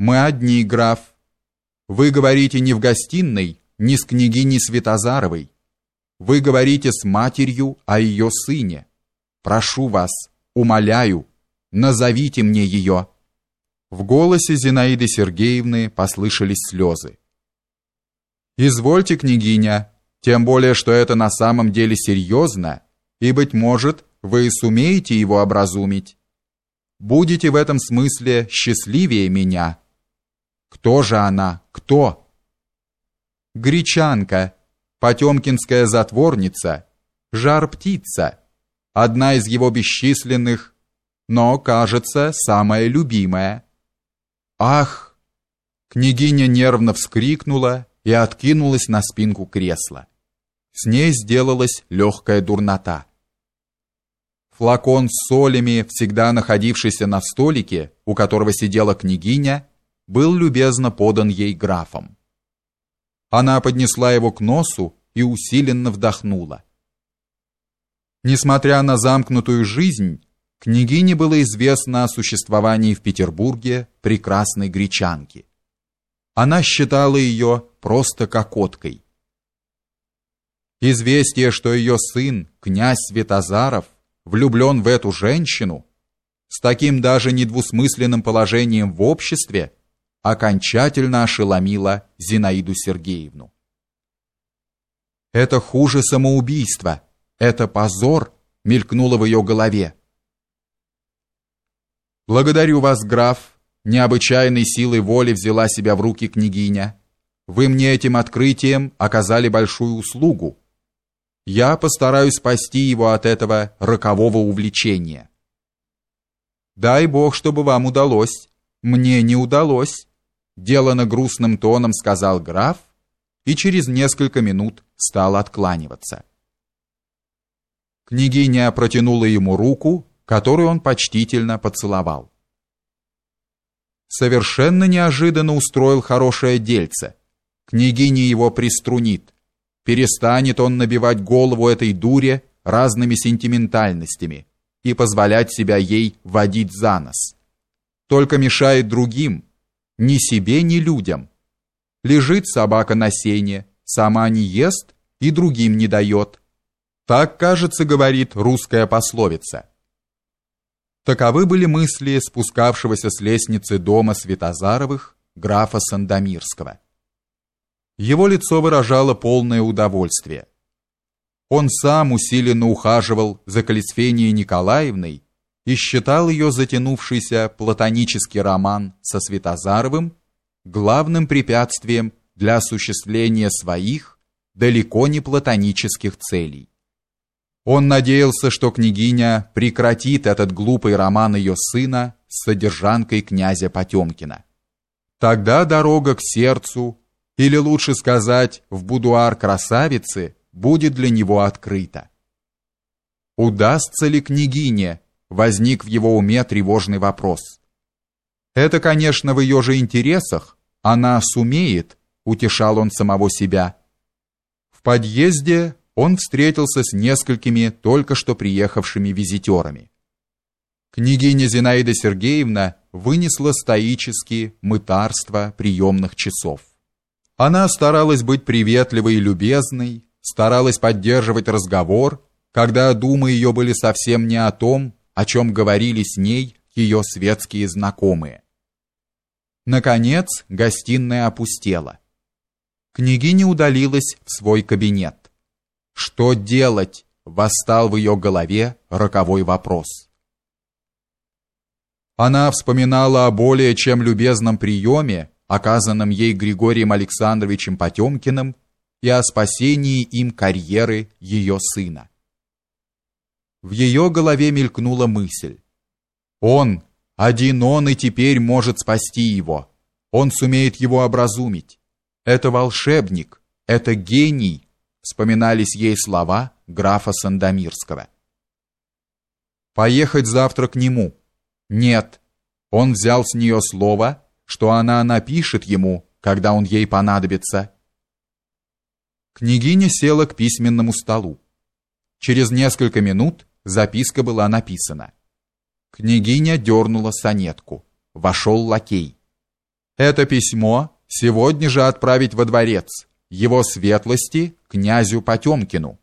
Мы одни, граф. Вы говорите не в гостиной, не с княгиней Святозаровой. Вы говорите с матерью о ее сыне. Прошу вас, умоляю, назовите мне ее». В голосе Зинаиды Сергеевны послышались слезы. «Извольте, княгиня, тем более, что это на самом деле серьезно, и, быть может, вы сумеете его образумить. Будете в этом смысле счастливее меня». «Кто же она? Кто?» «Гречанка, потемкинская затворница, жар-птица, одна из его бесчисленных, но, кажется, самая любимая». Ах! Княгиня нервно вскрикнула и откинулась на спинку кресла. С ней сделалась легкая дурнота. Флакон с солями, всегда находившийся на столике, у которого сидела княгиня, был любезно подан ей графом. Она поднесла его к носу и усиленно вдохнула. Несмотря на замкнутую жизнь, Княгине было известно о существовании в Петербурге прекрасной гречанки. Она считала ее просто кокоткой. Известие, что ее сын, князь Святозаров, влюблен в эту женщину, с таким даже недвусмысленным положением в обществе, окончательно ошеломило Зинаиду Сергеевну. «Это хуже самоубийства, это позор», мелькнуло в ее голове. Благодарю вас, граф. Необычайной силой воли взяла себя в руки княгиня. Вы мне этим открытием оказали большую услугу. Я постараюсь спасти его от этого рокового увлечения. Дай бог, чтобы вам удалось. Мне не удалось, делано грустным тоном сказал граф и через несколько минут стал откланиваться. Княгиня протянула ему руку, которую он почтительно поцеловал. Совершенно неожиданно устроил хорошее дельце. Княгиня его приструнит. Перестанет он набивать голову этой дуре разными сентиментальностями и позволять себя ей водить за нос. Только мешает другим, ни себе, ни людям. Лежит собака на сене, сама не ест и другим не дает. Так, кажется, говорит русская пословица. Таковы были мысли спускавшегося с лестницы дома Светозаровых графа Сандомирского. Его лицо выражало полное удовольствие. Он сам усиленно ухаживал за Калисфенией Николаевной и считал ее затянувшийся платонический роман со Светозаровым главным препятствием для осуществления своих далеко не платонических целей. Он надеялся, что княгиня прекратит этот глупый роман ее сына с содержанкой князя Потемкина. Тогда дорога к сердцу, или лучше сказать, в будуар красавицы, будет для него открыта. Удастся ли княгине, возник в его уме тревожный вопрос. Это, конечно, в ее же интересах, она сумеет, утешал он самого себя. В подъезде он встретился с несколькими только что приехавшими визитерами. Княгиня Зинаида Сергеевна вынесла стоически мытарство приемных часов. Она старалась быть приветливой и любезной, старалась поддерживать разговор, когда думы ее были совсем не о том, о чем говорили с ней ее светские знакомые. Наконец, гостиная опустела. Княгиня удалилась в свой кабинет. Что делать? Восстал в ее голове роковой вопрос. Она вспоминала о более чем любезном приеме, оказанном ей Григорием Александровичем Потемкиным, и о спасении им карьеры ее сына. В ее голове мелькнула мысль. Он, один он и теперь может спасти его. Он сумеет его образумить. Это волшебник, это гений, вспоминались ей слова графа Сандомирского. Поехать завтра к нему? Нет. Он взял с нее слово, что она напишет ему, когда он ей понадобится. Княгиня села к письменному столу. Через несколько минут записка была написана. Княгиня дернула сонетку. Вошел лакей. Это письмо сегодня же отправить во дворец, его светлости, князю Потемкину.